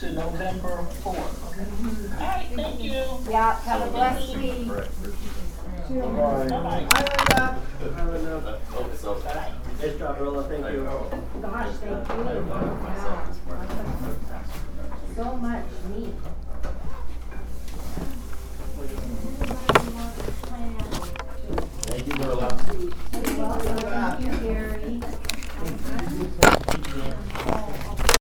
to November fourth. Mm-hmm. All right, thank you. Yeah, have a blessed week. Bye-bye. It's not Rolla, thank you. Gosh, thank you. Wow. So much meat. Everybody wants to plan. Thank you, Rolla. You're. Thank you, Gary.